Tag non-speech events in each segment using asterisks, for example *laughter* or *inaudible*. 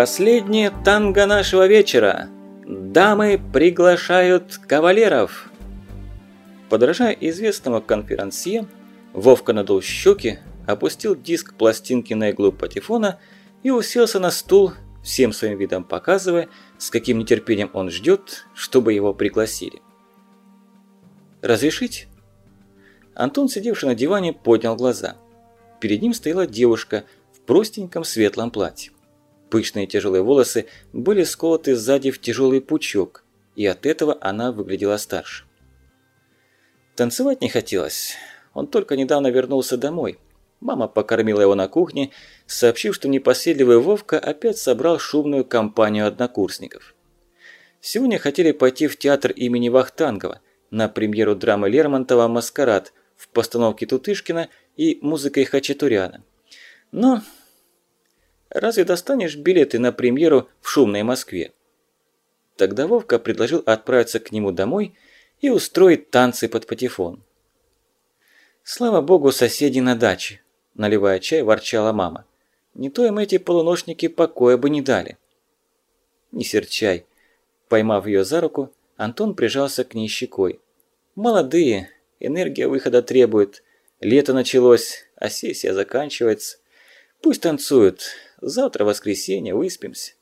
Последнее танго нашего вечера. Дамы приглашают кавалеров. Подражая известному конферансье, Вовка надул щеки, опустил диск пластинки на иглу патефона и уселся на стул, всем своим видом показывая, с каким нетерпением он ждет, чтобы его пригласили. «Разрешить?» Антон, сидевший на диване, поднял глаза. Перед ним стояла девушка в простеньком светлом платье. Пышные тяжелые волосы были сколоты сзади в тяжелый пучок, и от этого она выглядела старше. Танцевать не хотелось. Он только недавно вернулся домой. Мама покормила его на кухне, сообщив, что непоседливый Вовка опять собрал шумную компанию однокурсников. Сегодня хотели пойти в театр имени Вахтангова на премьеру драмы Лермонтова «Маскарад» в постановке Тутышкина и музыкой Хачатуряна. Но разве достанешь билеты на премьеру в шумной Москве? Тогда Вовка предложил отправиться к нему домой и устроить танцы под патефон. Слава богу, соседи на даче, наливая чай, ворчала мама. Не то им эти полуношники покоя бы не дали. Не серчай. Поймав ее за руку, Антон прижался к ней щекой. Молодые, энергия выхода требует. Лето началось, а сессия заканчивается. Пусть танцуют. Завтра воскресенье, выспимся.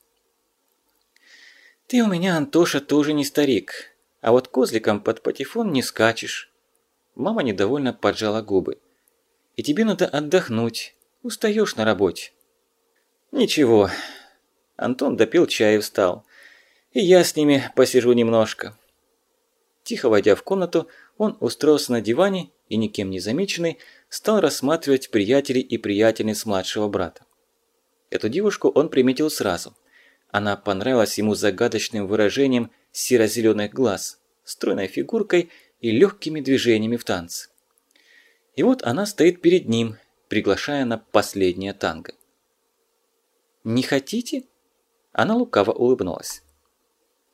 Ты у меня, Антоша, тоже не старик. А вот козликом под патефон не скачешь. Мама недовольно поджала губы. И тебе надо отдохнуть. Устаешь на работе. Ничего. Антон допил чай и встал. И я с ними посижу немножко. Тихо войдя в комнату, он устроился на диване и, никем не замеченный, стал рассматривать приятелей и приятельниц младшего брата. Эту девушку он приметил сразу. Она понравилась ему загадочным выражением серо-зеленых глаз, стройной фигуркой и легкими движениями в танце. И вот она стоит перед ним, приглашая на последнее танго. «Не хотите?» Она лукаво улыбнулась.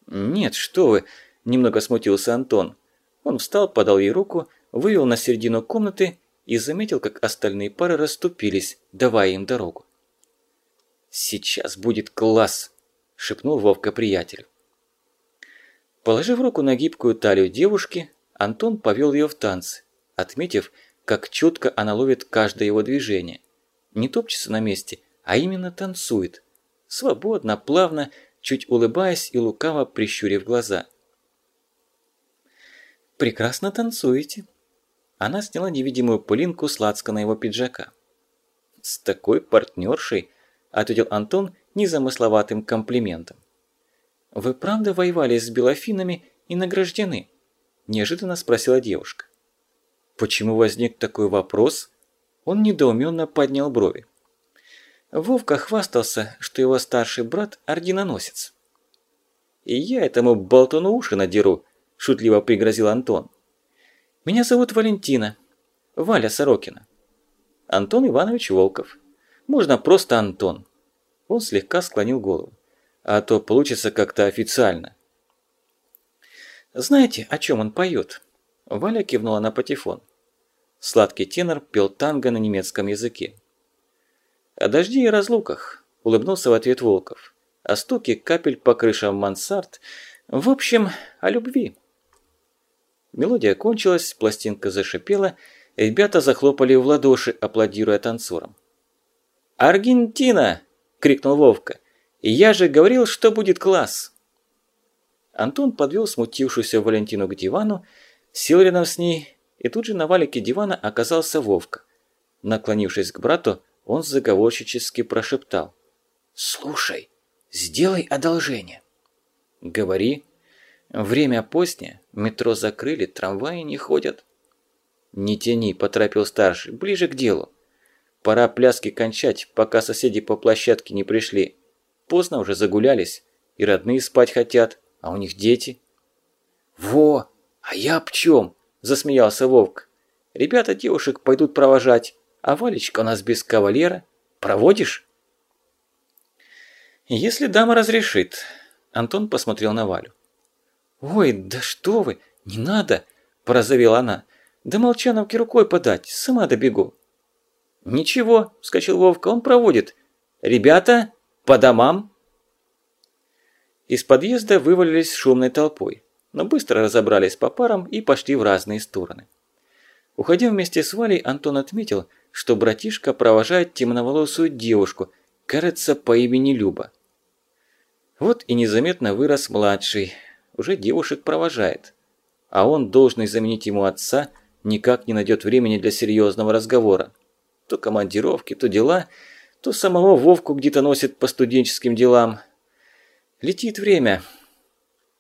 «Нет, что вы!» – немного смутился Антон. Он встал, подал ей руку, вывел на середину комнаты и заметил, как остальные пары расступились, давая им дорогу. «Сейчас будет класс!» – шепнул Вовка приятелю. Положив руку на гибкую талию девушки, Антон повел ее в танцы, отметив, как четко она ловит каждое его движение. Не топчется на месте, а именно танцует. Свободно, плавно, чуть улыбаясь и лукаво прищурив глаза. «Прекрасно танцуете». Она сняла невидимую пылинку с на его пиджака. «С такой партнершей», – ответил Антон незамысловатым комплиментом. «Вы правда воевали с белофинами и награждены?» – неожиданно спросила девушка. Почему возник такой вопрос? Он недоуменно поднял брови. Вовка хвастался, что его старший брат – орденоносец. «И я этому болтуну уши надеру», – шутливо пригрозил Антон. «Меня зовут Валентина. Валя Сорокина. Антон Иванович Волков. Можно просто Антон». Он слегка склонил голову а то получится как-то официально. Знаете, о чем он поет? Валя кивнула на патефон. Сладкий тенор пел танго на немецком языке. «О дожде и разлуках», – улыбнулся в ответ Волков. «О стуке капель по крышам мансард. В общем, о любви». Мелодия кончилась, пластинка зашипела, ребята захлопали в ладоши, аплодируя танцорам. «Аргентина!» – крикнул Вовка. Я же говорил, что будет класс!» Антон подвел смутившуюся Валентину к дивану, сел рядом с ней, и тут же на валике дивана оказался Вовка. Наклонившись к брату, он заговорщически прошептал. «Слушай, сделай одолжение». «Говори. Время позднее, метро закрыли, трамваи не ходят». «Не тяни», – поторопил старший, – «ближе к делу. Пора пляски кончать, пока соседи по площадке не пришли. Поздно уже загулялись, и родные спать хотят, а у них дети. «Во, а я об чем?» – засмеялся Вовк. «Ребята девушек пойдут провожать, а Валечка у нас без кавалера. Проводишь?» «Если дама разрешит», – Антон посмотрел на Валю. «Ой, да что вы, не надо!» – порозовела она. «Да Молчановке рукой подать, сама добегу». «Ничего», – вскочил Вовка, – «он проводит. Ребята, по домам!» Из подъезда вывалились шумной толпой, но быстро разобрались по парам и пошли в разные стороны. Уходя вместе с Валей, Антон отметил, что братишка провожает темноволосую девушку, кажется, по имени Люба. Вот и незаметно вырос младший, уже девушек провожает. А он, должный заменить ему отца, никак не найдет времени для серьезного разговора. То командировки, то дела, то самого Вовку где-то носит по студенческим делам. Летит время.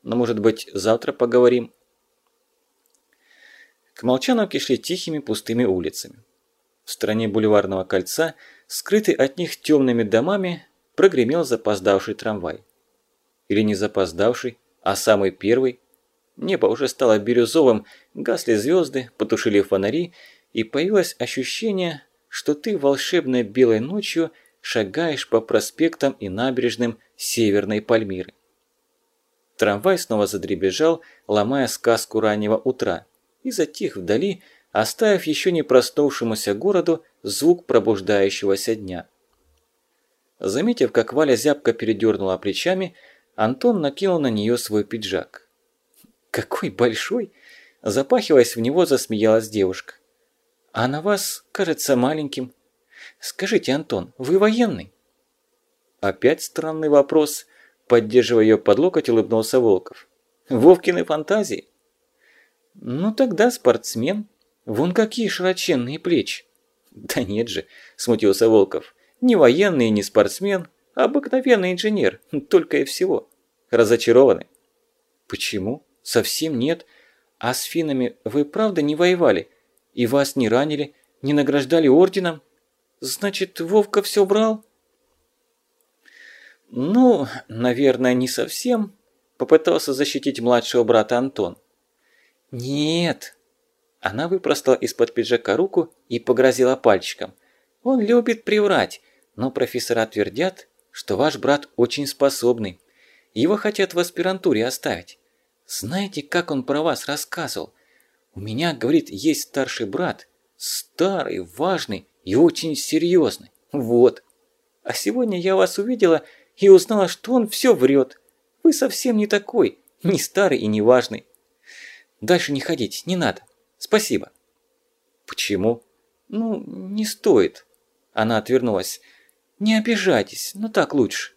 Но, может быть, завтра поговорим? К Молчановке шли тихими пустыми улицами. В стороне бульварного кольца, скрытый от них темными домами, прогремел запоздавший трамвай. Или не запоздавший, а самый первый. Небо уже стало бирюзовым, гасли звезды, потушили фонари, и появилось ощущение, что ты волшебной белой ночью шагаешь по проспектам и набережным Северной Пальмиры. Трамвай снова задребежал, ломая сказку раннего утра, и затих вдали, оставив еще не проснувшемуся городу звук пробуждающегося дня. Заметив, как Валя зябко передернула плечами, Антон накинул на нее свой пиджак. «Какой большой!» Запахиваясь в него, засмеялась девушка. «А на вас кажется маленьким. Скажите, Антон, вы военный?» Опять странный вопрос. Поддерживая ее под локоть, улыбнулся Волков. «Вовкины фантазии?» «Ну тогда спортсмен. Вон какие широченные плечи». «Да нет же», – смутился Волков. «Не военный, не спортсмен, а обыкновенный инженер, только и всего. Разочарованы?» «Почему? Совсем нет. А с финнами вы правда не воевали? И вас не ранили, не награждали орденом? Значит, Вовка все брал?» «Ну, наверное, не совсем», – попытался защитить младшего брата Антон. «Нет!» Она выпростала из-под пиджака руку и погрозила пальчиком. «Он любит приврать, но профессора твердят, что ваш брат очень способный. Его хотят в аспирантуре оставить. Знаете, как он про вас рассказывал? У меня, говорит, есть старший брат, старый, важный и очень серьезный. Вот. А сегодня я вас увидела и узнала, что он все врет. Вы совсем не такой, не старый и не важный. Дальше не ходить, не надо. Спасибо. Почему? Ну, не стоит. Она отвернулась. Не обижайтесь, но так лучше.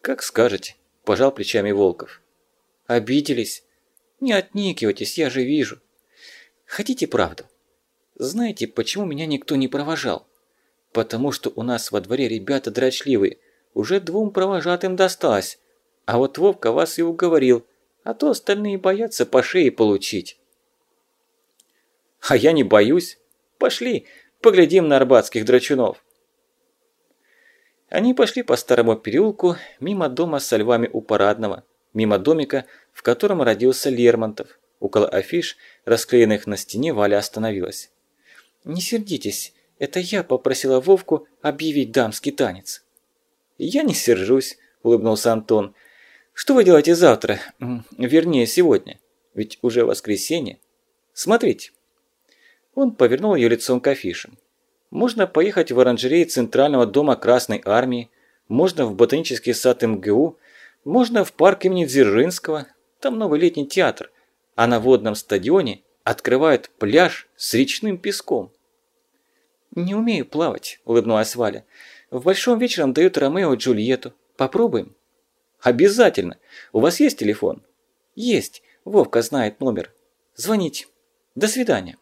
Как скажете, пожал плечами Волков. Обиделись? Не отникивайтесь, я же вижу. Хотите правду? Знаете, почему меня никто не провожал? Потому что у нас во дворе ребята дрочливые. Уже двум провожатым досталось. А вот Вовка вас и уговорил а то остальные боятся по шее получить. А я не боюсь. Пошли, поглядим на арбатских драчунов. Они пошли по старому переулку, мимо дома со львами у парадного, мимо домика, в котором родился Лермонтов. Около афиш, расклеенных на стене, Валя остановилась. «Не сердитесь, это я попросила Вовку объявить дамский танец». «Я не сержусь», – улыбнулся Антон. Что вы делаете завтра? Вернее, сегодня. Ведь уже воскресенье. Смотрите. Он повернул ее лицом к афишам. Можно поехать в оранжереи Центрального дома Красной Армии, можно в ботанический сад МГУ, можно в парк имени Дзержинского, там новый летний театр, а на водном стадионе открывают пляж с речным песком. «Не умею плавать», – улыбнулась Валя. «В большом вечером дают Ромео и Джульетту. Попробуем?» «Обязательно! У вас есть телефон?» «Есть. Вовка знает номер. Звоните. До свидания».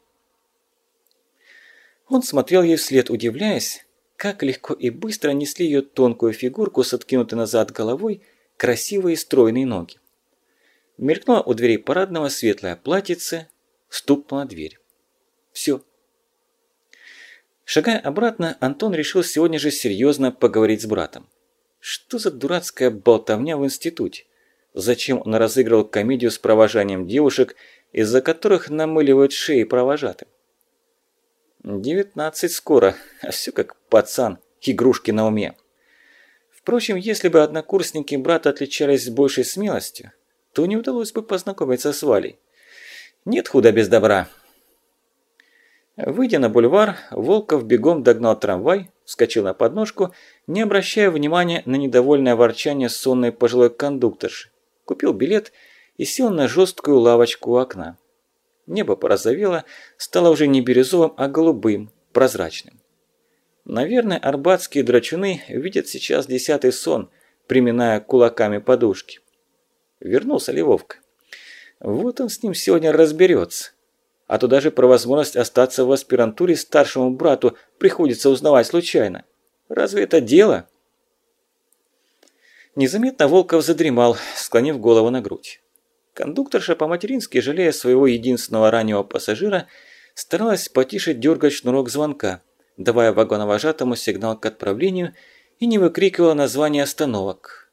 Он смотрел ей вслед, удивляясь, как легко и быстро несли ее тонкую фигурку с откинутой назад головой красивые стройные ноги. Мелькнула у дверей парадного светлое платьице, стукнула дверь. Все. Шагая обратно, Антон решил сегодня же серьезно поговорить с братом. Что за дурацкая болтовня в институте? Зачем он разыгрывал комедию с провожанием девушек, из-за которых намыливают шеи провожатым? Девятнадцать скоро, *laughs* а все как пацан, игрушки на уме. Впрочем, если бы однокурсники брата отличались большей смелостью, то не удалось бы познакомиться с Валей. Нет худа без добра. Выйдя на бульвар, Волков бегом догнал трамвай, вскочил на подножку, не обращая внимания на недовольное ворчание сонной пожилой кондукторши. Купил билет и сел на жесткую лавочку у окна. Небо порозовело, стало уже не бирюзовым, а голубым, прозрачным. Наверное, арбатские драчуны видят сейчас десятый сон, приминая кулаками подушки. Вернулся ли Вовка? Вот он с ним сегодня разберется. А то даже про возможность остаться в аспирантуре старшему брату приходится узнавать случайно. Разве это дело? Незаметно Волков задремал, склонив голову на грудь. Кондукторша по-матерински, жалея своего единственного раннего пассажира, старалась потише дергать шнурок звонка, давая вагоновожатому сигнал к отправлению и не выкрикивала название остановок.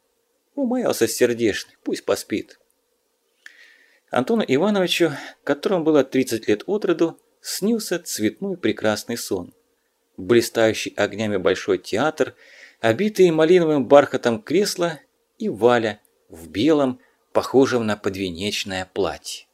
Умаялся сердечный, пусть поспит. Антону Ивановичу, которому было 30 лет от роду, снился цветной прекрасный сон. Блистающий огнями большой театр, обитые малиновым бархатом кресла и Валя в белом, похожем на подвенечное платье.